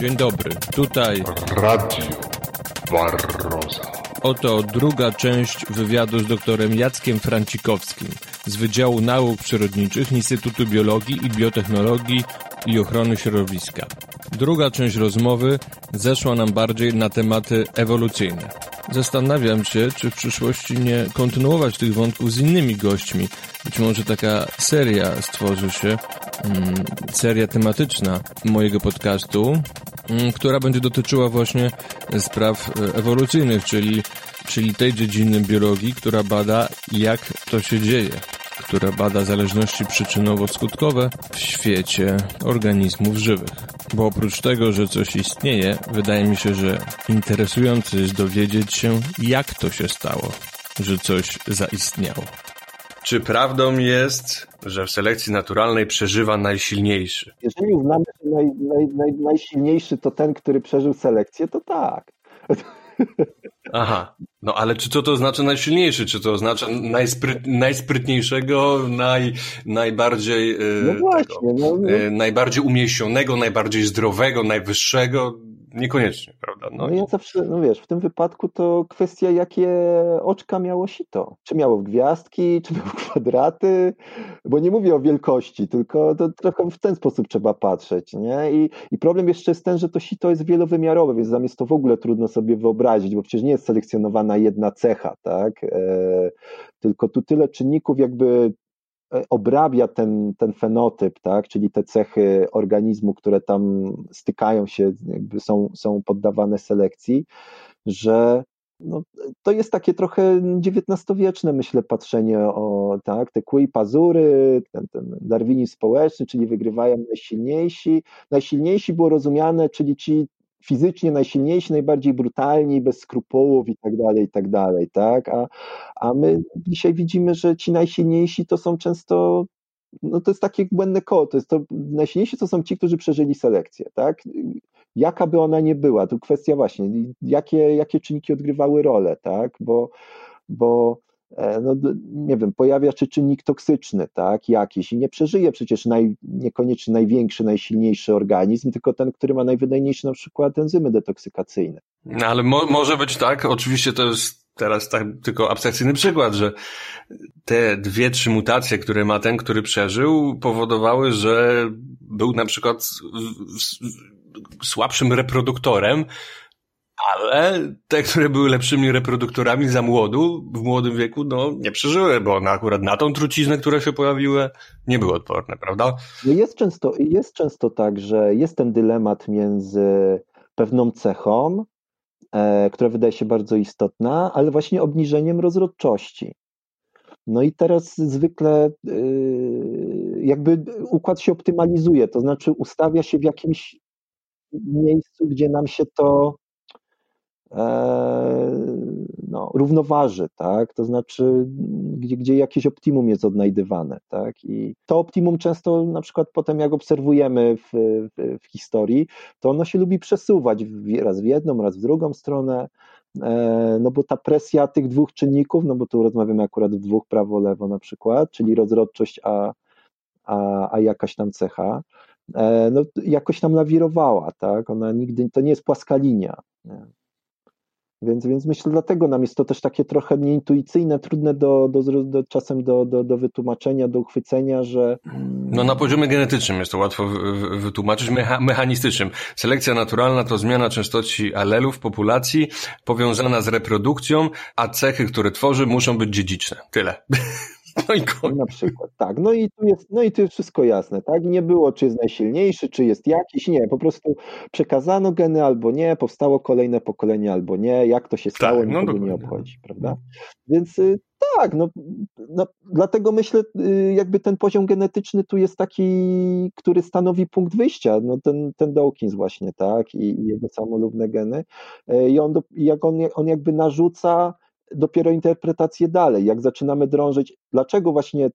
Dzień dobry, tutaj Radio Barroza. oto druga część wywiadu z doktorem Jackiem Francikowskim z Wydziału Nauk Przyrodniczych Instytutu Biologii i Biotechnologii i Ochrony Środowiska. Druga część rozmowy zeszła nam bardziej na tematy ewolucyjne. Zastanawiam się, czy w przyszłości nie kontynuować tych wątków z innymi gośćmi. Być może taka seria stworzy się, mm, seria tematyczna mojego podcastu, która będzie dotyczyła właśnie spraw e, ewolucyjnych, czyli, czyli tej dziedziny biologii, która bada jak to się dzieje, która bada zależności przyczynowo-skutkowe w świecie organizmów żywych. Bo oprócz tego, że coś istnieje, wydaje mi się, że interesujące jest dowiedzieć się, jak to się stało, że coś zaistniało. Czy prawdą jest, że w selekcji naturalnej przeżywa najsilniejszy? Jeżeli uznamy, że naj, naj, naj, najsilniejszy to ten, który przeżył selekcję, to tak. Aha, no ale czy to to znaczy najsilniejszy? Czy to oznacza najspryt, najsprytniejszego, naj, najbardziej, e, No właśnie, tego, no, no. e, najbardziej umieśnionego, najbardziej zdrowego, najwyższego? Niekoniecznie, prawda? No, No ja zawsze, no wiesz, w tym wypadku to kwestia, jakie oczka miało sito. Czy miało gwiazdki, czy miało kwadraty, bo nie mówię o wielkości, tylko to trochę w ten sposób trzeba patrzeć, nie? I, I problem jeszcze jest ten, że to sito jest wielowymiarowe, więc tam jest to w ogóle trudno sobie wyobrazić, bo przecież nie jest selekcjonowana jedna cecha, tak? E, tylko tu tyle czynników jakby obrabia ten, ten fenotyp, tak? czyli te cechy organizmu, które tam stykają się, są, są poddawane selekcji, że no, to jest takie trochę XIX-wieczne, myślę, patrzenie o tak, te kły i pazury, ten, ten darwinizm społeczny, czyli wygrywają najsilniejsi. Najsilniejsi było rozumiane, czyli ci fizycznie najsilniejsi, najbardziej brutalni, bez skrupułów i tak dalej, i tak dalej, tak? A, a my dzisiaj widzimy, że ci najsilniejsi to są często no to jest takie błędne koło, to jest to, najsilniejsi to są ci, którzy przeżyli selekcję, tak? Jaka by ona nie była, tu kwestia właśnie, jakie, jakie czynniki odgrywały rolę, tak? Bo, bo no, nie wiem, pojawia się czynnik toksyczny, tak, jakiś i nie przeżyje przecież naj, niekoniecznie największy, najsilniejszy organizm, tylko ten, który ma najwydajniejsze na przykład enzymy detoksykacyjne. No, ale mo może być tak, oczywiście to jest teraz tak tylko abstrakcyjny przykład, że te dwie, trzy mutacje, które ma ten, który przeżył, powodowały, że był na przykład słabszym reproduktorem, ale te, które były lepszymi reproduktorami za młodu, w młodym wieku, no nie przeżyły, bo one akurat na tą truciznę, które się pojawiły, nie były odporne, prawda? No jest często, jest często tak, że jest ten dylemat między pewną cechą, e, która wydaje się bardzo istotna, ale właśnie obniżeniem rozrodczości. No i teraz zwykle yy, jakby układ się optymalizuje, to znaczy ustawia się w jakimś miejscu, gdzie nam się to no, równoważy, tak? To znaczy, gdzie, gdzie jakieś optimum jest odnajdywane, tak? I to optimum często, na przykład potem jak obserwujemy w, w, w historii, to ono się lubi przesuwać raz w jedną, raz w drugą stronę, e, no bo ta presja tych dwóch czynników, no bo tu rozmawiamy akurat w dwóch prawo-lewo na przykład, czyli rozrodczość, a, a, a jakaś tam cecha, e, no jakoś tam lawirowała, tak? Ona nigdy, to nie jest płaska linia. Nie? Więc, więc myślę, dlatego nam jest to też takie trochę nieintuicyjne, trudne do, do, do, czasem do, do, do wytłumaczenia, do uchwycenia, że. No na poziomie genetycznym jest to łatwo wytłumaczyć, mecha, mechanistycznym. Selekcja naturalna to zmiana częstości alelów populacji powiązana z reprodukcją, a cechy, które tworzy, muszą być dziedziczne. Tyle. No i koniec. Na przykład, tak. No i tu jest, no i tu jest wszystko jasne, tak? Nie było, czy jest najsilniejszy, czy jest jakiś, nie. Po prostu przekazano geny albo nie, powstało kolejne pokolenie albo nie. Jak to się stało, tak, no nikogo nie obchodzi, prawda? Więc y, tak, no, no, dlatego myślę, y, jakby ten poziom genetyczny tu jest taki, który stanowi punkt wyjścia, no ten, ten Dawkins właśnie, tak, i, i jego samolubne geny. Y, I on, jak on, on jakby narzuca dopiero interpretację dalej, jak zaczynamy drążyć, dlaczego właśnie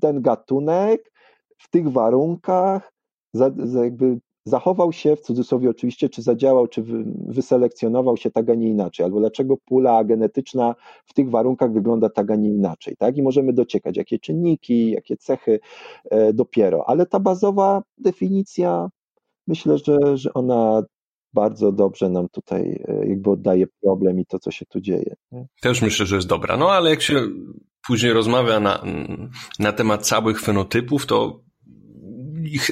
ten gatunek w tych warunkach za, za jakby zachował się, w cudzysłowie oczywiście, czy zadziałał, czy wy, wyselekcjonował się tak, a nie inaczej, albo dlaczego pula genetyczna w tych warunkach wygląda tak, a nie inaczej, tak? I możemy dociekać, jakie czynniki, jakie cechy e, dopiero, ale ta bazowa definicja, myślę, że, że ona bardzo dobrze nam tutaj e, jakby oddaje problem i to, co się tu dzieje. Też myślę, że jest dobra. No ale jak się później rozmawia na, na temat całych fenotypów, to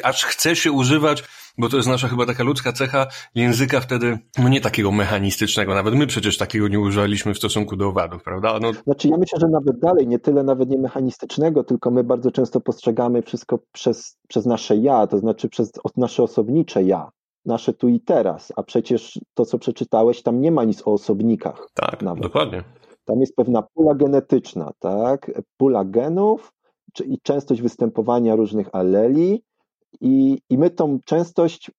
aż chce się używać, bo to jest nasza chyba taka ludzka cecha języka wtedy, no nie takiego mechanistycznego, nawet my przecież takiego nie używaliśmy w stosunku do owadów, prawda? No... Znaczy ja myślę, że nawet dalej, nie tyle nawet nie mechanistycznego, tylko my bardzo często postrzegamy wszystko przez, przez nasze ja, to znaczy przez nasze osobnicze ja nasze tu i teraz, a przecież to, co przeczytałeś, tam nie ma nic o osobnikach. Tak, nawet. dokładnie. Tam jest pewna pula genetyczna, tak? Pula genów i częstość występowania różnych aleli, i, i my tą częstość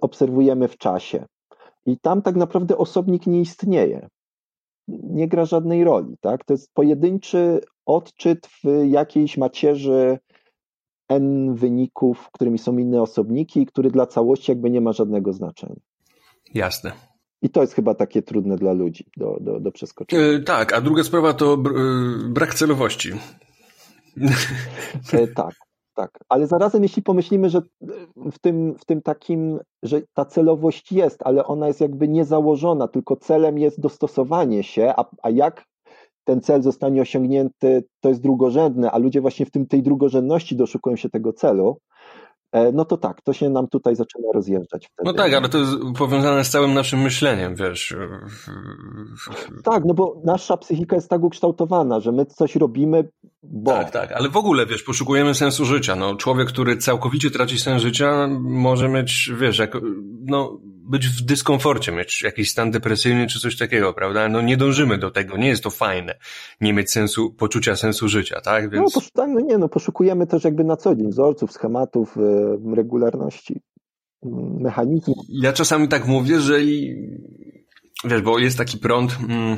obserwujemy w czasie. I tam tak naprawdę osobnik nie istnieje. Nie gra żadnej roli, tak? To jest pojedynczy odczyt w jakiejś macierzy n wyników, którymi są inne osobniki, który dla całości jakby nie ma żadnego znaczenia. Jasne. I to jest chyba takie trudne dla ludzi do, do, do przeskoczenia. Yy, tak, a druga sprawa to yy, brak celowości. Yy, tak, tak. Ale zarazem, jeśli pomyślimy, że w tym, w tym takim, że ta celowość jest, ale ona jest jakby niezałożona, tylko celem jest dostosowanie się, a, a jak ten cel zostanie osiągnięty, to jest drugorzędne, a ludzie właśnie w tym, tej drugorzędności doszukują się tego celu, E, no to tak, to się nam tutaj zaczyna rozjeżdżać. Wtedy. No tak, ale to jest powiązane z całym naszym myśleniem, wiesz. Tak, no bo nasza psychika jest tak ukształtowana, że my coś robimy, bo... Tak, tak, ale w ogóle, wiesz, poszukujemy sensu życia. No, człowiek, który całkowicie traci sens życia, może mieć, wiesz, jak, no, być w dyskomforcie, mieć jakiś stan depresyjny czy coś takiego, prawda? No nie dążymy do tego, nie jest to fajne, nie mieć sensu, poczucia sensu życia, tak? Więc... No, tak, no nie, no poszukujemy też jakby na co dzień wzorców, schematów, y, regularności, mm, mechanizmów. Ja czasami tak mówię, że i, wiesz, bo jest taki prąd, mm,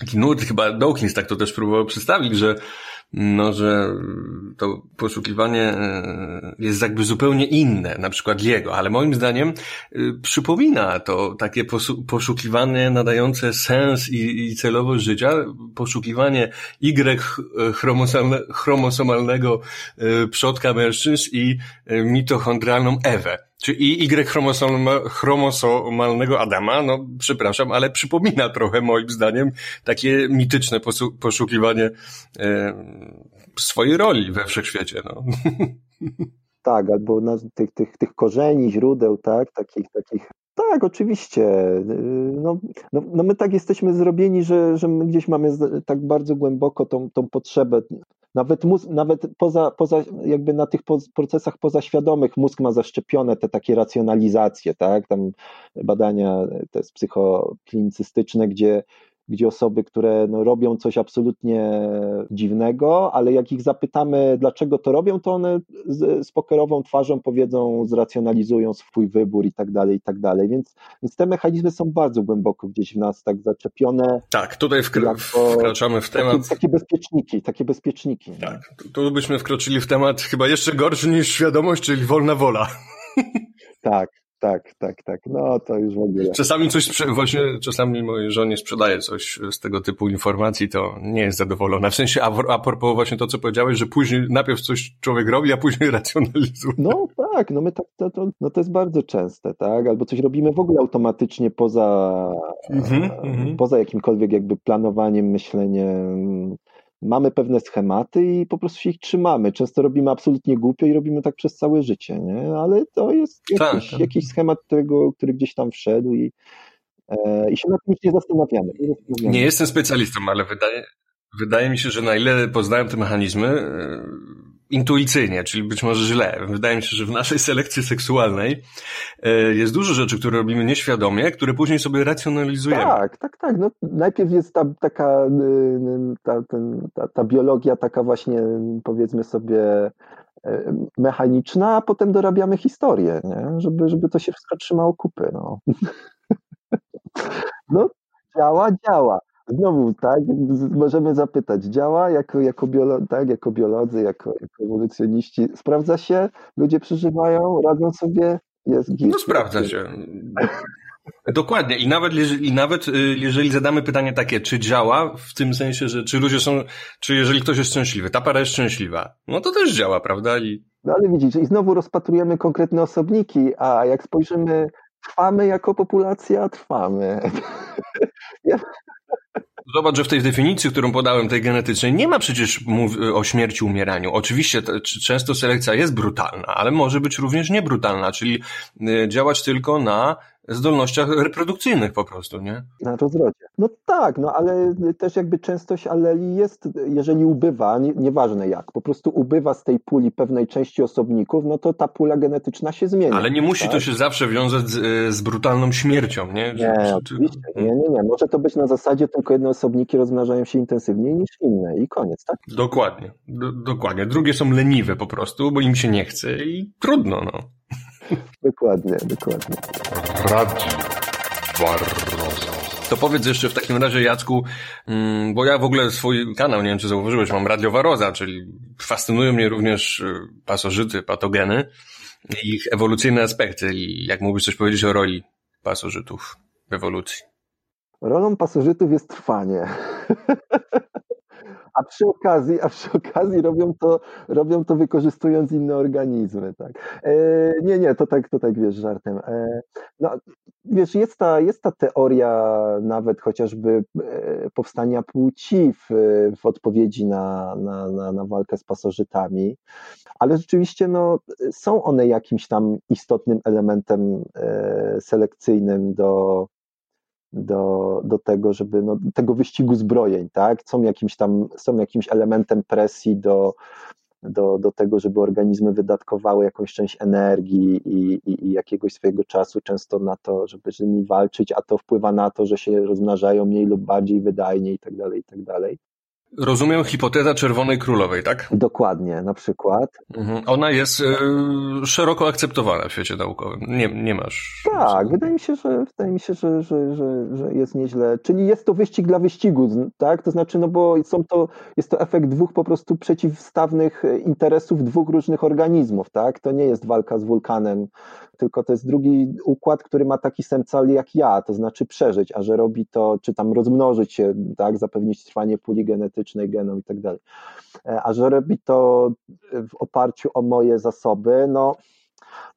taki nurt, chyba Dawkins tak to też próbował przedstawić, że no, że to poszukiwanie e, jest jakby zupełnie inne, na przykład jego, ale moim zdaniem e, przypomina to takie poszukiwanie nadające sens i, celowość życia, poszukiwanie Y chromosomalnego e, przodka mężczyzn i mitochondrialną Ewę. Czy i Y chromosomalnego Adama, no przepraszam, ale przypomina trochę moim zdaniem takie mityczne poszukiwanie e, swojej roli we wszechświecie. No. Tak, albo na tych, tych, tych korzeni, źródeł, tak, takich, takich tak, oczywiście. No, no, no, my tak jesteśmy zrobieni, że, że my gdzieś mamy tak bardzo głęboko tą, tą potrzebę nawet, mózg, nawet poza, poza, jakby na tych procesach pozaświadomych mózg ma zaszczepione te takie racjonalizacje, tak? Tam badania te psychoklinicystyczne, gdzie gdzie osoby, które no, robią coś absolutnie dziwnego, ale jak ich zapytamy, dlaczego to robią, to one z, z pokerową twarzą powiedzą, zracjonalizują swój wybór i tak dalej, i tak dalej. Więc, więc te mechanizmy są bardzo głęboko gdzieś w nas tak zaczepione. Tak, tutaj wkra wkraczamy w temat. Takie, takie bezpieczniki, takie bezpieczniki. Tak, tu byśmy wkroczyli w temat chyba jeszcze gorszy niż świadomość, czyli wolna wola. Tak, tak, tak, tak. No to już w ogóle. Czasami coś, właśnie czasami mojej żonie sprzedaje coś z tego typu informacji, to nie jest zadowolona. W sensie, a, a propos właśnie to, co powiedziałeś, że później najpierw coś człowiek robi, a później racjonalizuje. No tak, no my tak, to, to, no to jest bardzo częste, tak? Albo coś robimy w ogóle automatycznie poza, mm -hmm, poza jakimkolwiek jakby planowaniem, myśleniem mamy pewne schematy i po prostu się ich trzymamy. Często robimy absolutnie głupio i robimy tak przez całe życie, nie? ale to jest tak, jakiś, tak. jakiś schemat, którego, który gdzieś tam wszedł i, e, i się nad tym nie zastanawiamy. Nie, zastanawiamy. nie jestem specjalistą, ale wydaje, wydaje mi się, że na ile poznałem te mechanizmy, e, intuicyjnie, czyli być może źle. Wydaje mi się, że w naszej selekcji seksualnej e, jest dużo rzeczy, które robimy nieświadomie, które później sobie racjonalizujemy. Tak, tak, tak. No, najpierw jest ta taka ta, ten, ta, ta biologia taka właśnie powiedzmy sobie e, mechaniczna, a potem dorabiamy historię, nie? Żeby, żeby to się wszystko trzymało kupy. No. no, działa, działa. Znowu, tak, możemy zapytać, działa jako, jako, biolo, tak, jako biolodzy, jako, jako ewolucjoniści, sprawdza się, ludzie przeżywają, radzą sobie, jest git. No sprawdza się. Dokładnie. I nawet, I nawet y, jeżeli zadamy pytanie takie, czy działa, w tym sensie, że czy ludzie są, czy jeżeli ktoś jest szczęśliwy, ta para jest szczęśliwa, no to też działa, prawda? I... No ale widzisz, i znowu rozpatrujemy konkretne osobniki, a jak spojrzymy trwamy jako populacja, trwamy. Zobacz, że w tej definicji, którą podałem, tej genetycznej, nie ma przecież o śmierci, umieraniu. Oczywiście często selekcja jest brutalna, ale może być również niebrutalna, czyli y, działać tylko na zdolnościach reprodukcyjnych po prostu, nie? Na rozrodzie. No tak, no ale też jakby częstość aleli jest, jeżeli ubywa, nie, nieważne jak, po prostu ubywa z tej puli pewnej części osobników, no to ta pula genetyczna się zmienia. Ale nie musi tak? to się zawsze wiązać z, z brutalną śmiercią, nie? Nie, czy, oczywiście, nie, nie, nie. Może to być na zasadzie tylko jedne osobniki rozmnażają się intensywniej niż inne i koniec, tak? Dokładnie, do, dokładnie. Drugie są leniwe po prostu, bo im się nie chce i trudno, no. dokładnie, dokładnie. Radio Barroso. To powiedz jeszcze w takim razie, Jacku, mm, bo ja w ogóle swój kanał, nie wiem czy zauważyłeś, mam Radio Waroza, czyli fascynują mnie również y, pasożyty, patogeny i ich ewolucyjne aspekty. I jak mógłbyś coś powiedzieć o roli pasożytów w ewolucji? Rolą pasożytów jest trwanie. a przy okazji, a przy okazji robią to, robią to wykorzystując inne organizmy, tak. E, nie, nie, to tak, to tak wiesz, żartem. E, no, wiesz, jest ta, jest ta teoria nawet chociażby e, powstania płci w, w odpowiedzi na, na, na, na walkę z pasożytami, ale rzeczywiście no, są one jakimś tam istotnym elementem e, selekcyjnym do, do, do tego, żeby no, tego wyścigu zbrojeń, tak? Są jakimś tam, są jakimś elementem presji do, do, do tego, żeby organizmy wydatkowały jakąś część energii i, i, i, jakiegoś swojego czasu często na to, żeby z nimi walczyć, a to wpływa na to, że się rozmnażają mniej lub bardziej wydajnie i tak dalej, i tak dalej. Rozumiem hipoteza Czerwonej Królowej, tak? Dokładnie, na przykład. Mhm. Ona jest e, szeroko akceptowana w świecie naukowym. Nie, nie masz. Tak, wydaje mi się, że wydaje mi się, że, że, że, że jest nieźle. Czyli jest to wyścig dla wyścigu, tak? To znaczy, no bo są to, jest to efekt dwóch po prostu przeciwstawnych interesów dwóch różnych organizmów, tak? To nie jest walka z wulkanem tylko to jest drugi układ, który ma taki sam cel jak ja, to znaczy przeżyć, a że robi to, czy tam rozmnożyć się, tak, zapewnić trwanie puli genetycznej, genom i tak dalej. E, a że robi to w oparciu o moje zasoby, no,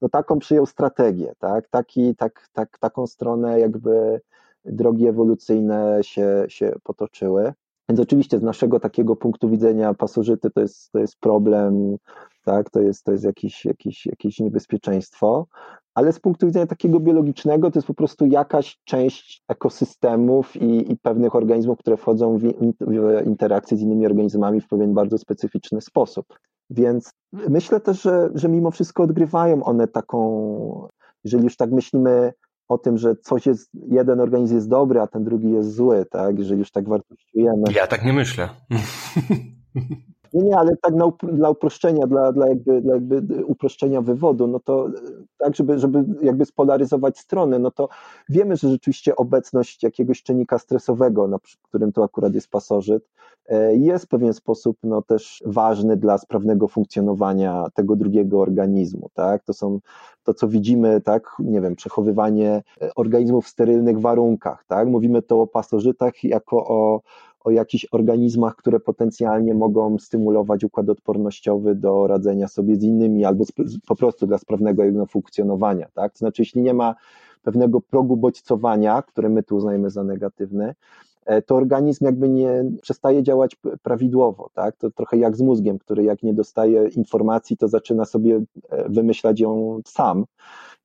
no taką przyjął strategię, tak, Taki, tak, tak, taką stronę jakby drogi ewolucyjne się, się potoczyły. Więc oczywiście z naszego takiego punktu widzenia pasożyty to jest, to jest problem tak? To jest, to jest jakieś, jakieś, jakieś niebezpieczeństwo, ale z punktu widzenia takiego biologicznego to jest po prostu jakaś część ekosystemów i, i pewnych organizmów, które wchodzą w, w interakcję z innymi organizmami w pewien bardzo specyficzny sposób. Więc myślę też, że, że mimo wszystko odgrywają one taką, jeżeli już tak myślimy o tym, że coś jest, jeden organizm jest dobry, a ten drugi jest zły, tak? Jeżeli już tak wartościujemy. Ja tak nie myślę. Nie, nie, ale tak na, dla uproszczenia, dla, dla, jakby, dla jakby uproszczenia wywodu, no to tak, żeby, żeby jakby spolaryzować strony, no to wiemy, że rzeczywiście obecność jakiegoś czynnika stresowego, na którym to akurat jest pasożyt, e, jest w pewien sposób no, też ważny dla sprawnego funkcjonowania tego drugiego organizmu, tak? To są to, co widzimy, tak, nie wiem, przechowywanie organizmów w sterylnych warunkach, tak? Mówimy to o pasożytach jako o o jakichś organizmach, które potencjalnie mogą stymulować układ odpornościowy do radzenia sobie z innymi albo po prostu dla sprawnego jego funkcjonowania. Tak? To znaczy, jeśli nie ma pewnego progu bodźcowania, które my tu uznajemy za negatywny, e, to organizm jakby nie przestaje działać prawidłowo, tak? To trochę jak z mózgiem, który jak nie dostaje informacji, to zaczyna sobie e, wymyślać ją sam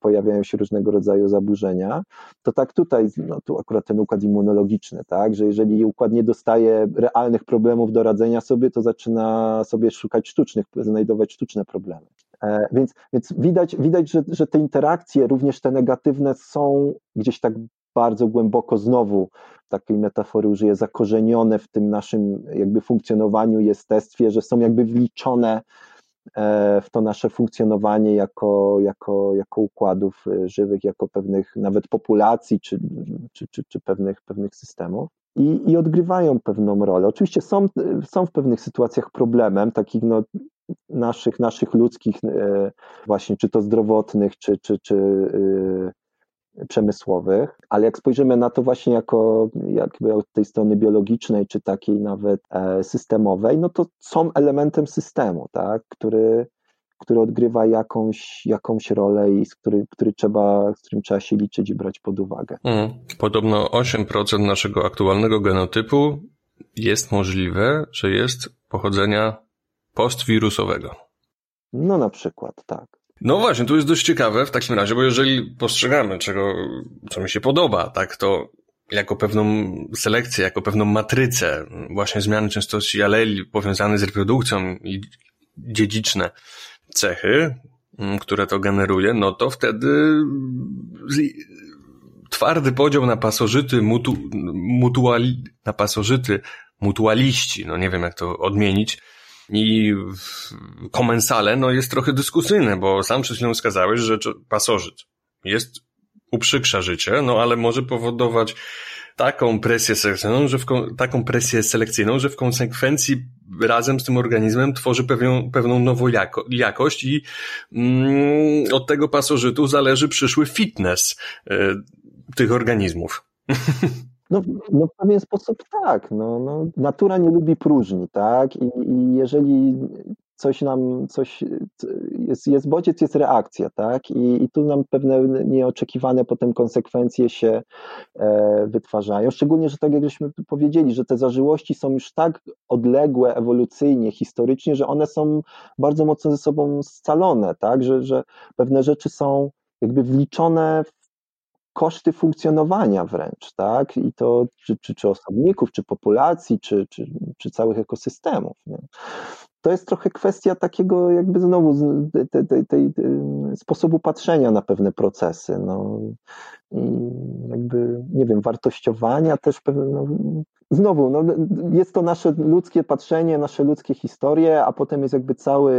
pojawiają się różnego rodzaju zaburzenia, to tak tutaj, no tu akurat ten układ immunologiczny, tak, że jeżeli układ nie dostaje realnych problemów do radzenia sobie, to zaczyna sobie szukać sztucznych, znajdować sztuczne problemy. E, więc, więc widać, widać że, że te interakcje, również te negatywne, są gdzieś tak bardzo głęboko znowu takiej metafory użyję, zakorzenione w tym naszym jakby funkcjonowaniu, jestestwie, że są jakby wliczone w to nasze funkcjonowanie jako, jako, jako układów e, żywych, jako pewnych nawet populacji czy, czy, czy, czy pewnych, pewnych systemów. I, i odgrywają pewną rolę. Oczywiście są, są w pewnych sytuacjach problemem, takich no, naszych, naszych ludzkich, e, właśnie czy to zdrowotnych, czy, czy, czy przemysłowych, ale jak spojrzymy na to właśnie jako jakby od tej strony biologicznej, czy takiej nawet e, systemowej, no to są elementem systemu, tak, który, który odgrywa jakąś, jakąś rolę i z, który, który trzeba, z którym trzeba się liczyć i brać pod uwagę. Mm. Podobno 8% naszego aktualnego genotypu jest możliwe, że jest pochodzenia postwirusowego. No na przykład, tak. No właśnie, to jest dość ciekawe w takim razie, bo jeżeli postrzegamy czego, co mi się podoba, tak, to jako pewną selekcję, jako pewną matrycę właśnie zmiany częstości aleli powiązane z reprodukcją i dziedziczne cechy, mm, które to generuje, no to wtedy twardy podział na pasożyty, mutu, mutuali, na pasożyty, mutualiści, no nie wiem jak to odmienić, i komensale, no jest trochę dyskusyjne, bo sam przed chwilą wskazałeś, że pasożyt jest, uprzykrza życie, no ale może powodować taką presję selekcyjną, że w, taką presję selekcyjną, że w konsekwencji razem z tym organizmem tworzy pewną, pewną nową jako, jakość i mm, od tego pasożytu zależy przyszły fitness y, tych organizmów. No, no w pewien sposób tak. No, no, natura nie lubi próżni, tak? I, i jeżeli coś nam, coś jest, jest bodziec, jest reakcja, tak? I, I tu nam pewne nieoczekiwane potem konsekwencje się e, wytwarzają. Szczególnie, że tak jak żeśmy powiedzieli, że te zażyłości są już tak odległe ewolucyjnie, historycznie, że one są bardzo mocno ze sobą scalone, tak? Że, że pewne rzeczy są jakby wliczone koszty funkcjonowania wręcz, tak? I to czy, czy, czy osobników, czy populacji, czy, czy, czy całych ekosystemów. Nie? To jest trochę kwestia takiego jakby znowu tej, tej, tej, sposobu patrzenia na pewne procesy. No. I jakby, nie wiem, wartościowania też pewne, no, znowu, no, jest to nasze ludzkie patrzenie, nasze ludzkie historie, a potem jest jakby cały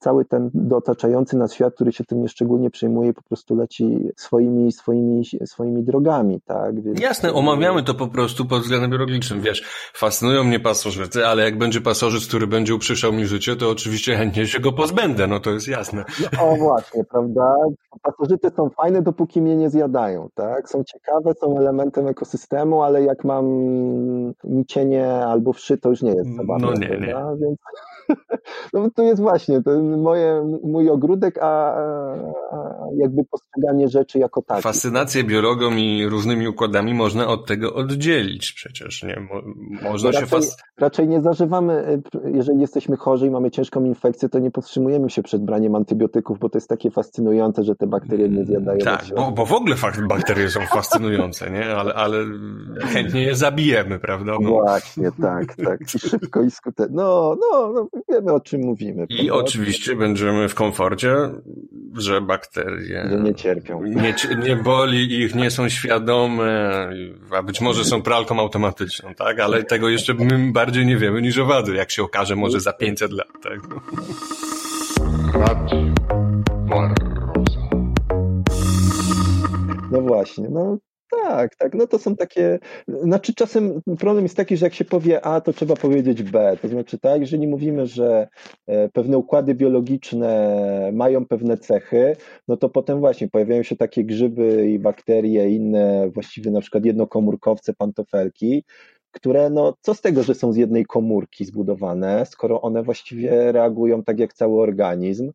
cały ten dotaczający nas świat, który się tym nieszczególnie przejmuje, po prostu leci swoimi, swoimi, swoimi drogami, tak? Więc... Jasne, omawiamy to po prostu pod względem biologicznym, wiesz, fascynują mnie pasożyty, ale jak będzie pasożyt, który będzie uprzeszał mi życie, to oczywiście chętnie się go pozbędę, no to jest jasne. No, o właśnie, prawda? Pasożyty są fajne, dopóki mnie nie zjadają, tak? Są ciekawe, są elementem ekosystemu, ale jak mam nicienie albo wszy, to już nie jest zabawne. No nie, nie. Więc no to jest właśnie to moje, mój ogródek, a, a jakby postrzeganie rzeczy jako takie. Fascynację biologą i różnymi układami można od tego oddzielić przecież, nie? Mo, można raczej, się fas... raczej nie zażywamy, jeżeli jesteśmy chorzy i mamy ciężką infekcję, to nie powstrzymujemy się przed braniem antybiotyków, bo to jest takie fascynujące, że te bakterie nie zjadają. Tak, bo, bo w ogóle bakterie są fascynujące, nie? Ale, ale chętnie je zabijemy, prawda? No. Właśnie, tak, tak. I szybko i skutecznie. No, no, no, wiemy o czym mówimy. I prawda? oczywiście będziemy w komforcie, że bakterie że nie cierpią. Nie, nie boli ich, nie są świadome, a być może są pralką automatyczną, tak? Ale tego jeszcze my bardziej nie wiemy niż o jak się okaże może za 500 lat, tak? No właśnie, no tak, tak. No to są takie. Znaczy, czasem problem jest taki, że jak się powie A, to trzeba powiedzieć B. To znaczy, tak, jeżeli mówimy, że e, pewne układy biologiczne mają pewne cechy, no to potem właśnie pojawiają się takie grzyby i bakterie, inne właściwie na przykład jednokomórkowce, pantofelki, które, no, co z tego, że są z jednej komórki zbudowane, skoro one właściwie reagują tak jak cały organizm.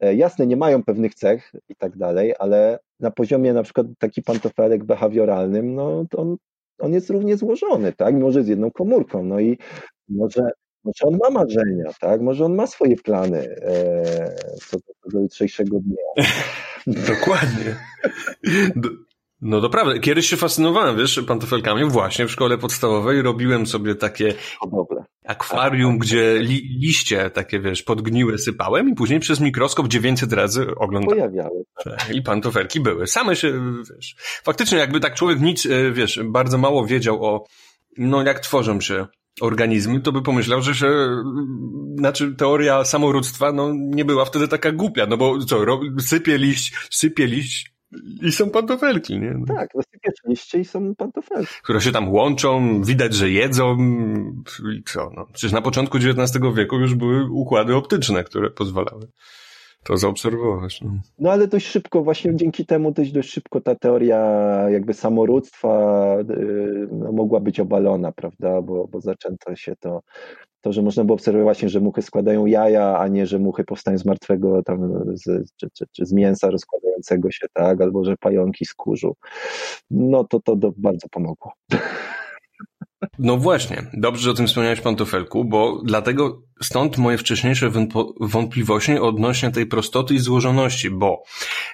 E, jasne, nie mają pewnych cech i tak dalej, ale na poziomie na przykład taki pantofelek behawioralnym, no to on, on jest równie złożony, tak? Może z jedną komórką, no i może, może on ma marzenia, tak? Może on ma swoje plany e, co do, do jutrzejszego dnia. Dokładnie. No to prawda. Kiedyś się fascynowałem, wiesz, pantofelkami. Właśnie w szkole podstawowej robiłem sobie takie akwarium, gdzie li, liście takie, wiesz, podgniłe sypałem i później przez mikroskop 900 razy oglądałem. Pojawiały. Tak. I pantofelki były. Same się, wiesz, faktycznie jakby tak człowiek nic, e, wiesz, bardzo mało wiedział o, no jak tworzą się organizmy, to by pomyślał, że się, znaczy teoria samorództwa, no nie była wtedy taka głupia, no bo co, sypie liść, sypie liść, i są pantofelki, nie? No. Tak, rozsypiesz liście i są pantofelki. Które się tam łączą, widać, że jedzą i co, no. Przecież na początku XIX wieku już były układy optyczne, które pozwalały to zaobserwować. No. no ale dość szybko, właśnie dzięki temu dość, dość szybko ta teoria jakby samorództwa y, no, mogła być obalona, prawda, bo, bo zaczęto się to To, że można było obserwować właśnie, że muchy składają jaja, a nie, że muchy powstają z martwego tam, z, czy, czy, czy z mięsa rozkładającego się, tak, albo że pająki z kurzu. No to to, to bardzo pomogło. No właśnie, dobrze, że o tym wspomniałeś pantofelku, bo dlatego stąd moje wcześniejsze wątpliwości odnośnie tej prostoty i złożoności, bo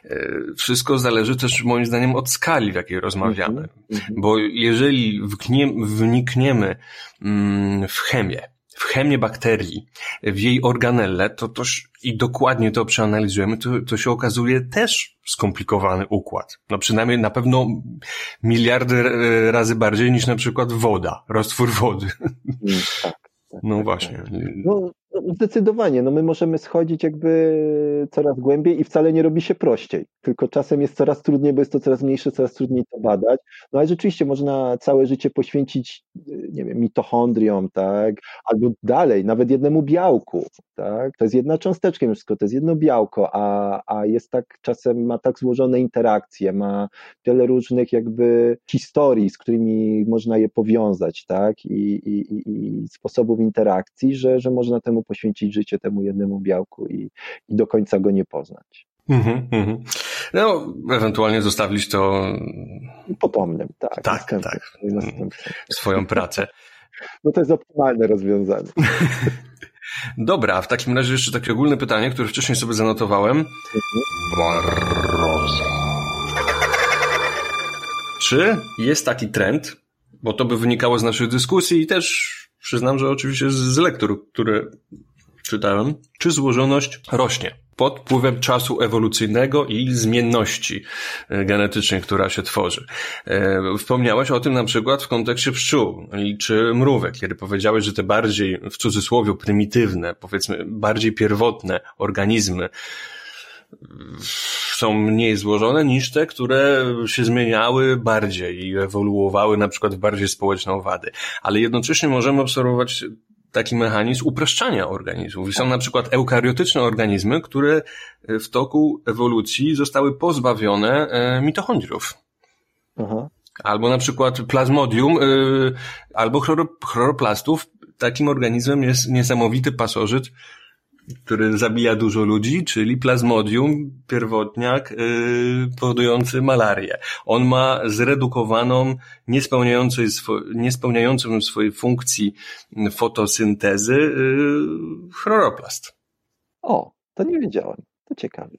e, wszystko zależy też moim zdaniem od skali, w jakiej rozmawiamy. Mm-hmm. Bo jeżeli wnikniemy mm, w chemię, w chemię bakterii, w jej organelle, to toż i dokładnie to przeanalizujemy, to, to się okazuje też skomplikowany układ. No przynajmniej na pewno miliardy razy bardziej niż na przykład woda, roztwór wody. Mm, tak, tak, no tak, właśnie. Tak. No, no, zdecydowanie, no my możemy schodzić jakby coraz głębiej i wcale nie robi się prościej, tylko czasem jest coraz trudniej, bo jest to coraz mniejsze, coraz trudniej to badać. No ale rzeczywiście można całe życie poświęcić, nie wiem, mitochondriom, tak, albo dalej, nawet jednemu białku, tak, to jest jedna cząsteczka wszystko, to jest jedno białko, a, a jest tak, czasem ma tak złożone interakcje, ma wiele różnych jakby historii, z którymi można je powiązać, tak, i, i, i sposobów interakcji, że, że można temu poświęcić życie temu jednemu białku i, i do końca go nie poznać. Mm -hmm. No, ewentualnie zostawić to potomnym, tak. Tak, tak. Swoją pracę. No to jest optymalne rozwiązanie. Dobra, w takim razie jeszcze takie ogólne pytanie, które wcześniej sobie zanotowałem. Barroza. Czy jest taki trend, bo to by wynikało z naszej dyskusji i też Przyznam, że oczywiście z lektur, które czytałem, czy złożoność rośnie pod wpływem czasu ewolucyjnego i zmienności e, genetycznej, która się tworzy. E, wspomniałeś o tym na przykład w kontekście pszczół czy mrówek, kiedy powiedziałeś, że te bardziej, w cudzysłowie, prymitywne, powiedzmy, bardziej pierwotne organizmy są mniej złożone niż te, które się zmieniały bardziej i ewoluowały na przykład w bardziej społeczne owady. Ale jednocześnie możemy obserwować taki mechanizm upraszczania organizmów. I są na przykład eukariotyczne organizmy, które w toku ewolucji zostały pozbawione e, mitochondriów. Albo na przykład plazmodium, e, albo chloroplastów. Takim organizmem jest niesamowity pasożyt, który zabija dużo ludzi, czyli plazmodium, pierwotniak yy, powodujący malarię. On ma zredukowaną, niespełniającą swojej funkcji fotosyntezy yy, chloroplast. O, to nie wiedziałem. To ciekawe.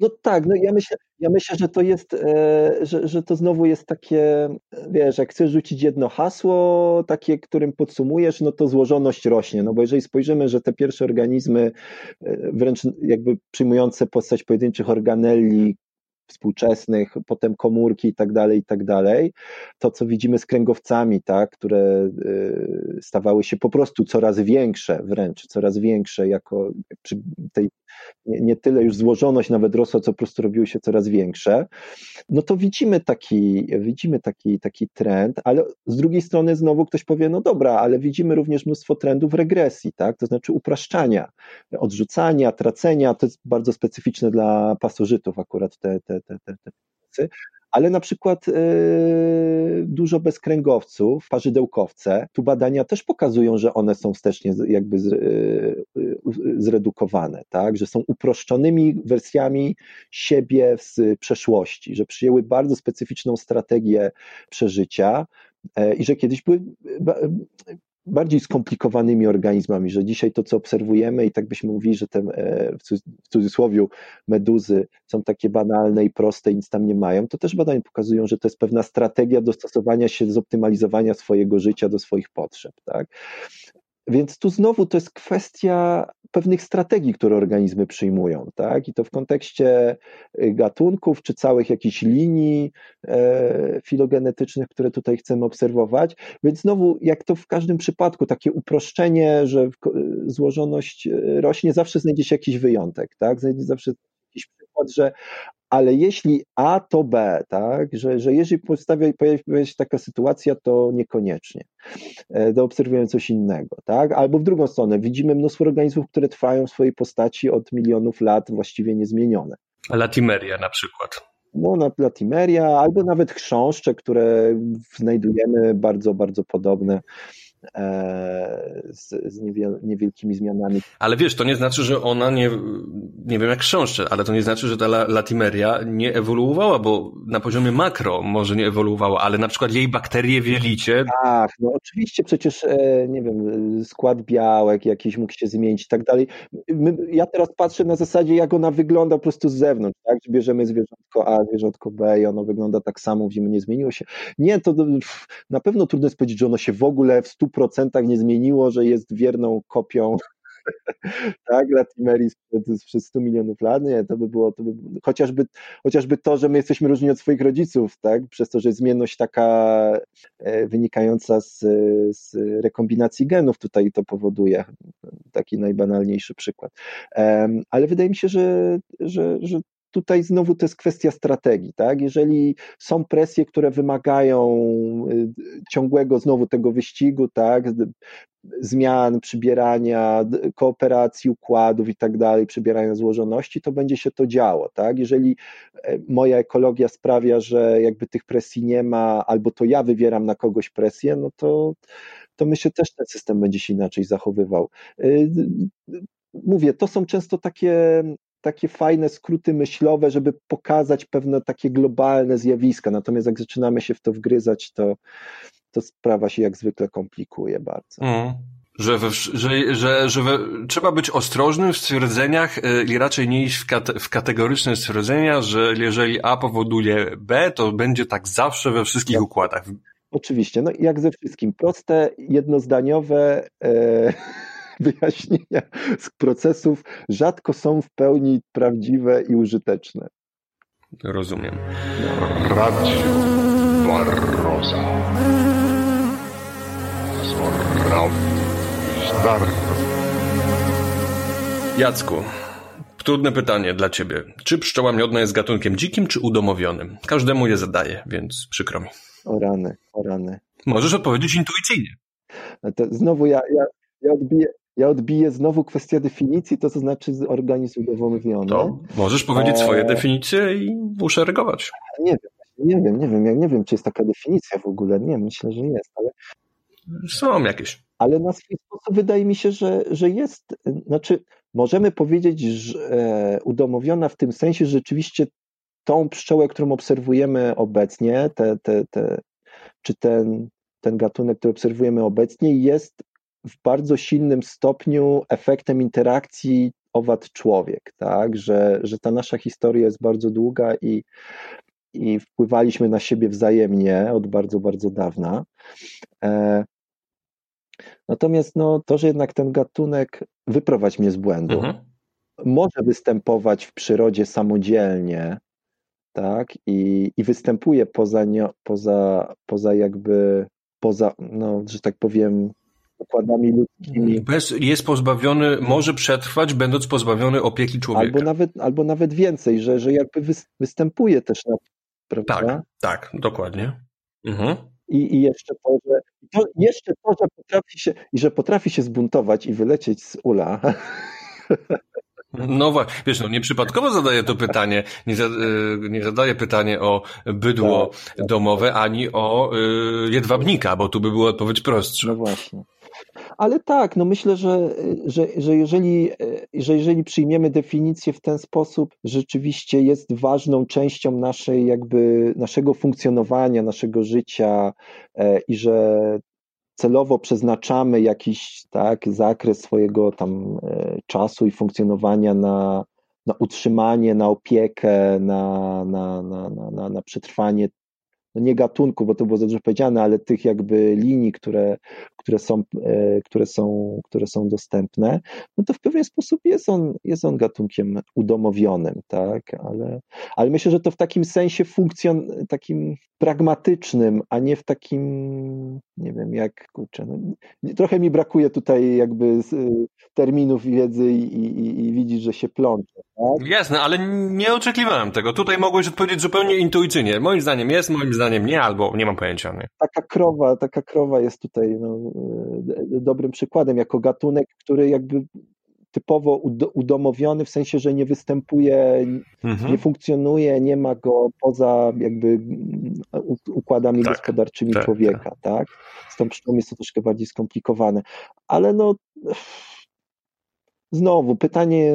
No tak, no ja myślę, ja myślę, że to jest, e, że, że to znowu jest takie, wiesz, jak chcesz rzucić jedno hasło, takie, którym podsumujesz, no to złożoność rośnie, no bo jeżeli spojrzymy, że te pierwsze organizmy, e, wręcz jakby przyjmujące postać pojedynczych organelli, współczesnych, potem komórki i tak dalej, i tak dalej. To, co widzimy z kręgowcami, tak, które e, stawały się po prostu coraz większe, wręcz coraz większe, jako przy tej nie, nie tyle już złożoność nawet rosła, co po prostu robiły się coraz większe, no to widzimy taki, widzimy taki, taki trend, ale z drugiej strony znowu ktoś powie, no dobra, ale widzimy również mnóstwo trendów regresji, tak, to znaczy upraszczania, odrzucania, tracenia, to jest bardzo specyficzne dla pasożytów akurat te, te, te, te, te ale na przykład yy, dużo bezkręgowców, parzydełkowce, tu badania też pokazują, że one są wstecznie jakby z, yy, zredukowane, tak? że są uproszczonymi wersjami siebie z przeszłości, że przyjęły bardzo specyficzną strategię przeżycia, i że kiedyś były bardziej skomplikowanymi organizmami, że dzisiaj to, co obserwujemy i tak byśmy mówili, że te e, w cudzysłowie meduzy są takie banalne i proste i nic tam nie mają, to też badania pokazują, że to jest pewna strategia dostosowania się, zoptymalizowania swojego życia do swoich potrzeb. Tak? Więc tu znowu to jest kwestia pewnych strategii, które organizmy przyjmują, tak? I to w kontekście y, gatunków, czy całych jakichś linii e, filogenetycznych, które tutaj chcemy obserwować. Więc znowu, jak to w każdym przypadku, takie uproszczenie, że złożoność y, rośnie, zawsze znajdzie się jakiś wyjątek, tak? Znajdzie zawsze jakiś przykład, że ale jeśli A, to B, tak? Że, że jeżeli postawi, pojawi się taka sytuacja, to niekoniecznie. To e, obserwujemy coś innego, tak? Albo w drugą stronę, widzimy mnóstwo organizmów, które trwają w swojej postaci od milionów lat właściwie niezmienione. Latimeria na przykład. No, na latimeria, albo nawet chrząszcze, które znajdujemy bardzo, bardzo podobne e, z, z niewielkimi zmianami. Ale wiesz, to nie znaczy, że ona nie, nie wiem jak chrząszcze, ale to nie znaczy, że ta latimeria nie ewoluowała, bo na poziomie makro może nie ewoluowała, ale na przykład jej bakterie w jelicie... Tak, no oczywiście przecież, e, nie wiem, skład białek jakiś mógł się zmienić i tak dalej. My, ja teraz patrzę na zasadzie, jak ona wygląda po prostu z zewnątrz, tak? Bierzemy zwierzątko A, zwierzątko B i ono wygląda tak samo, widzimy, nie zmieniło się. Nie, to na pewno trudno jest powiedzieć, że ono się w ogóle w 100% nie zmieniło, że jest wierną kopią tak, Latimerii sprzed, sprzed 100 milionów lat, nie, to by było, to by, chociażby, chociażby to, że my jesteśmy różni od swoich rodziców, tak, przez to, że jest zmienność taka e, wynikająca z, z rekombinacji genów tutaj to powoduje, taki najbanalniejszy przykład. ale wydaje mi się, że, że, że tutaj znowu to jest kwestia strategii, tak? Jeżeli są presje, które wymagają y, ciągłego znowu tego wyścigu, tak? Zmian, przybierania, kooperacji, układów i tak dalej, przybierania złożoności, to będzie się to działo, tak? Jeżeli e, moja ekologia sprawia, że jakby tych presji nie ma, albo to ja wywieram na kogoś presję, no to, to myślę też ten system będzie się inaczej zachowywał. Y, mówię, to są często takie takie fajne skróty myślowe, żeby pokazać pewne takie globalne zjawiska. Natomiast jak zaczynamy się w to wgryzać, to, to sprawa się jak zwykle komplikuje bardzo. Mm. Że, we, że, że, że we, trzeba być ostrożnym w stwierdzeniach y, i raczej nie iść w, kate, w kategoryczne stwierdzenia, że jeżeli A powoduje B, to będzie tak zawsze we wszystkich tak. układach. Oczywiście, no jak ze wszystkim. Proste, jednozdaniowe. E wyjaśnienia z procesów rzadko są w pełni prawdziwe i użyteczne. Rozumiem. Radio Barroza. Jacku, trudne pytanie dla ciebie. Czy pszczoła miodna jest gatunkiem dzikim czy udomowionym? Każdemu je zadaję, więc przykro mi. O rany, o rany. Możesz odpowiedzieć intuicyjnie. To znowu ja, ja, ja, odbiję, ja odbiję znowu kwestię definicji, to co znaczy organizm udowodniony. To możesz powiedzieć swoje e... definicje i uszeregować. Nie wiem, nie wiem, nie wiem, ja nie wiem, czy jest taka definicja w ogóle. Nie, myślę, że jest, ale. Są jakieś. Ale na swój sposób wydaje mi się, że, że jest, znaczy możemy powiedzieć, że e, udomowiona w tym sensie, że rzeczywiście tą pszczołę, którą obserwujemy obecnie, te, te, te, czy ten, ten gatunek, który obserwujemy obecnie, jest w bardzo silnym stopniu efektem interakcji owad-człowiek, tak? że, że ta nasza historia jest bardzo długa i, i wpływaliśmy na siebie wzajemnie od bardzo, bardzo dawna. E, natomiast no, to, że jednak ten gatunek wyprowadź mnie z błędu, mhm. może występować w przyrodzie samodzielnie, tak, i, i występuje poza, poza, poza jakby, poza, no, że tak powiem, układami ludzkimi. Bez, jest pozbawiony, może przetrwać, będąc pozbawiony opieki człowieka. Albo nawet, albo nawet więcej, że, że jakby występuje też na. Prawda? Tak, tak, dokładnie. Mhm. I, I jeszcze to, że to, jeszcze to, że potrafi się, i że potrafi się zbuntować i wylecieć z ula. No właśnie, wiesz, no nieprzypadkowo zadaję to pytanie, nie, za, y, nie zadaję pytanie o bydło tak, tak. domowe, ani o y, jedwabnika, bo tu by była odpowiedź prostsza. No właśnie. Ale tak, no myślę, że, że, że, jeżeli, że jeżeli przyjmiemy definicję w ten sposób, rzeczywiście jest ważną częścią naszej jakby naszego funkcjonowania, naszego życia e, i że celowo przeznaczamy jakiś tak, zakres swojego tam e, czasu i funkcjonowania na, na utrzymanie, na opiekę, na, na, na, na, na przetrwanie no nie gatunku, bo to było za dużo powiedziane, ale tych jakby linii, które, które, są, e, które, są, które są dostępne, no to w pewien sposób jest on, jest on gatunkiem udomowionym, tak, ale, ale myślę, że to w takim sensie funkcjon, takim pragmatycznym, a nie w takim, nie wiem, jak, kurczę, no, trochę mi brakuje tutaj jakby terminów wiedzy i, i, i widzisz, że się plącze. Tak? Jasne, ale nie oczekiwałem tego. Tutaj mogłeś odpowiedzieć zupełnie intuicyjnie. Moim zdaniem jest, moim zdaniem nie, albo nie mam pojęcia. Nie? Taka krowa, taka krowa jest tutaj no, dobrym przykładem, jako gatunek, który jakby typowo udomowiony, w sensie, że nie występuje, mhm. nie funkcjonuje, nie ma go poza jakby układami tak, gospodarczymi tak, człowieka, tak. tak? Z tą jest to troszkę bardziej skomplikowane, ale no Znowu pytanie,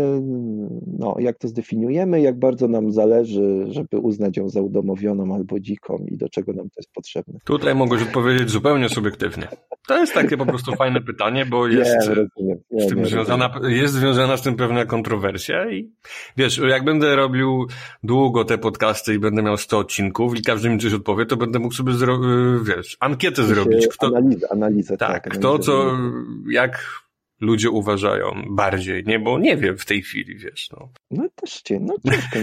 no, jak to zdefiniujemy, jak bardzo nam zależy, żeby uznać ją za udomowioną albo dziką i do czego nam to jest potrzebne. Tutaj mogłeś odpowiedzieć zupełnie subiektywnie. To jest takie po prostu fajne pytanie, bo jest, nie, rozumiem, nie, z tym nie, związana, jest związana z tym pewna kontrowersja i wiesz, jak będę robił długo te podcasty i będę miał 100 odcinków i każdy mi coś odpowie, to będę mógł sobie, wiesz, ankietę zrobić. Kto, analizę, analizę. Tak, tak kto co, jak ludzie uważają bardziej, nie? Bo nie wiem w tej chwili, wiesz, no. No też cię, no ciężko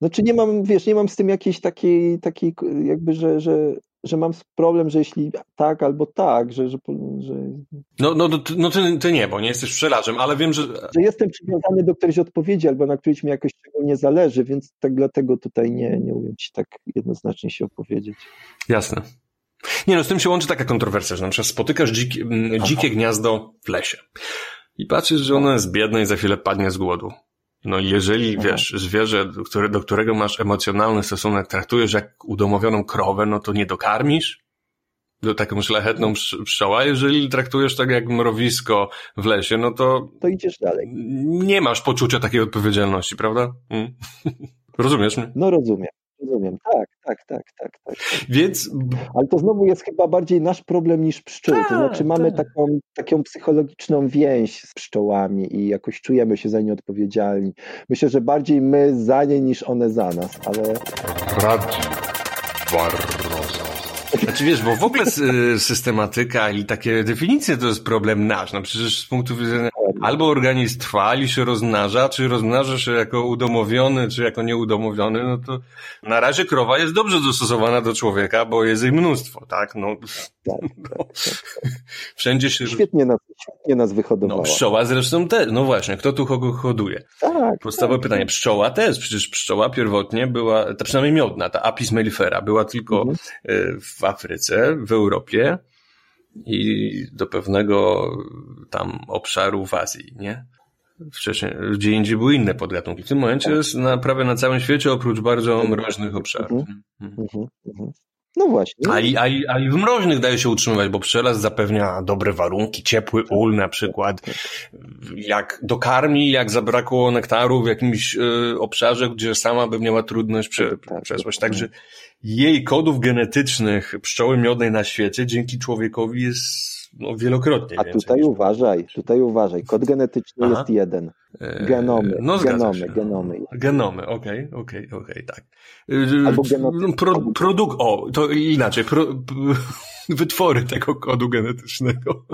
Znaczy nie mam, wiesz, nie mam z tym jakiejś takiej, takiej jakby, że, że, że mam problem, że jeśli tak albo tak, że... że, że... No, no, no ty, ty nie, bo nie jesteś pszczelarzem, ale wiem, że... Że jestem przywiązany do którejś odpowiedzi, albo na którejś mi jakoś nie zależy, więc tak dlatego tutaj nie, nie umiem ci tak jednoznacznie się opowiedzieć. Jasne. Nie no, z tym się łączy taka kontrowersja, że na przykład spotykasz dziki, dzikie gniazdo w lesie i patrzysz, że ono jest biedne i za chwilę padnie z głodu. No i jeżeli, wiesz, zwierzę, do, które, do którego masz emocjonalny stosunek, traktujesz jak udomowioną krowę, no to nie dokarmisz? Do taką szlachetną pszczoła. Jeżeli traktujesz tak jak mrowisko w lesie, no to... To idziesz dalej. Nie masz poczucia takiej odpowiedzialności, prawda? Hmm? Rozumiesz mnie? No rozumiem. Rozumiem, tak, tak, tak, tak, tak. Więc... Ale to znowu jest chyba bardziej nasz problem niż pszczół. to tak, znaczy mamy tak. taką, taką psychologiczną więź z pszczołami i jakoś czujemy się za nie odpowiedzialni. Myślę, że bardziej my za nie niż one za nas, ale... Radio Barroso. Znaczy wiesz, bo w ogóle systematyka i takie definicje to jest problem nasz. No przecież z punktu widzenia albo organizm trwa i się rozmnaża, czy rozmnaża się jako udomowiony, czy jako nieudomowiony, no to na razie krowa jest dobrze dostosowana do człowieka, bo jest jej mnóstwo, tak? No, tak, no. wszędzie się... Świetnie nas, świetnie nas wyhodowała. No pszczoła zresztą też, no właśnie, kto tu kogo hoduje? Tak. Podstawowe tak. pytanie, pszczoła też, przecież pszczoła pierwotnie była, ta przynajmniej miodna, ta apis mellifera, była tylko mhm. E, w Afryce, w Europie, i do pewnego tam obszaru w Azji, nie? Wcześniej, gdzie indziej były inne podgatunki. W tym momencie jest na, prawie na całym świecie, oprócz bardzo mroźnych obszarów. Mhm. Mhm. Mhm. No właśnie. A i, a, i, a i w mroźnych daje się utrzymywać, bo przelaz zapewnia dobre warunki, ciepły ul na przykład. Jak dokarmi, jak zabrakło nektaru w jakimś y, obszarze, gdzie sama by miała trudność prze, tak, tak, przesłać. Tak. Także jej kodów genetycznych pszczoły miodnej na świecie dzięki człowiekowi jest no, wielokrotnie A więcej. tutaj uważaj, tutaj uważaj. Kod genetyczny Aha. jest jeden. E, genomy. No, genomy, genomy. Genomy, okej, okay, okej, okay, okej, okay, tak. Albo genomy. Pro, produkt, o, to inaczej, pro, wytwory tego kodu genetycznego.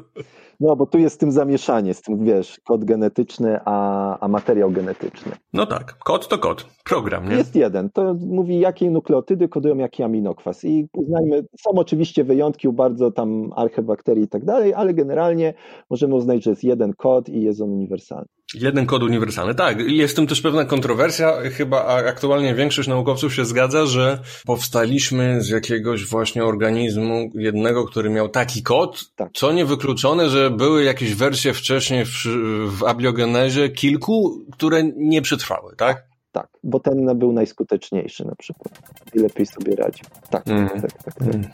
No, bo tu jest z tym zamieszanie, z tym, wiesz, kod genetyczny, a, a materiał genetyczny. No tak, kod to kod, program, nie? Jest jeden, to mówi, jakie nukleotydy kodują jaki aminokwas i uznajmy, są oczywiście wyjątki u bardzo tam archebakterii i tak dalej, ale generalnie możemy uznać, że jest jeden kod i jest on uniwersalny. Jeden kod uniwersalny, tak. Jest w tym też pewna kontrowersja. Chyba aktualnie większość naukowców się zgadza, że powstaliśmy z jakiegoś właśnie organizmu jednego, który miał taki kod, tak. co niewykluczone, że były jakieś wersje wcześniej w, w abiogenezie kilku, które nie przetrwały, tak? Tak, bo ten był najskuteczniejszy na przykład. I lepiej sobie radził. Tak, mm. tak, tak, tak. Mm.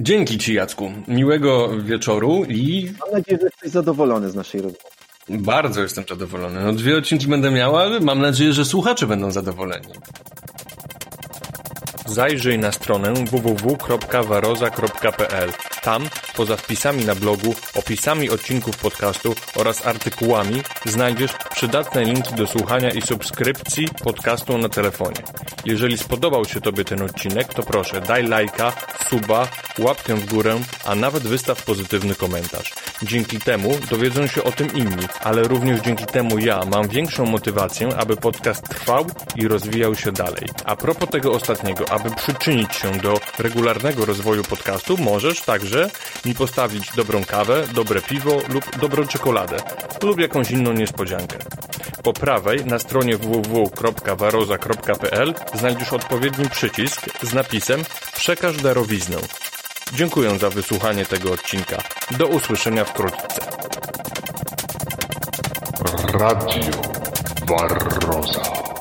Dzięki Ci, Jacku. Miłego wieczoru i... Mam nadzieję, że jesteś zadowolony z naszej rozmowy. Bardzo jestem zadowolony. No dwie odcinki będę miał, ale mam nadzieję, że słuchacze będą zadowoleni. Zajrzyj na stronę www.waroza.pl. Tam, poza wpisami na blogu, opisami odcinków podcastu oraz artykułami, znajdziesz przydatne linki do słuchania i subskrypcji podcastu na telefonie. Jeżeli spodobał się Tobie ten odcinek, to proszę daj lajka, suba, łapkę w górę, a nawet wystaw pozytywny komentarz. Dzięki temu dowiedzą się o tym inni, ale również dzięki temu ja mam większą motywację, aby podcast trwał i rozwijał się dalej. A propos tego ostatniego, aby przyczynić się do regularnego rozwoju podcastu, możesz także mi postawić dobrą kawę, dobre piwo lub dobrą czekoladę lub jakąś inną niespodziankę. Po prawej na stronie www.waroza.pl znajdziesz odpowiedni przycisk z napisem Przekaż darowiznę. Dziękuję za wysłuchanie tego odcinka. Do usłyszenia wkrótce. Radio Barroza.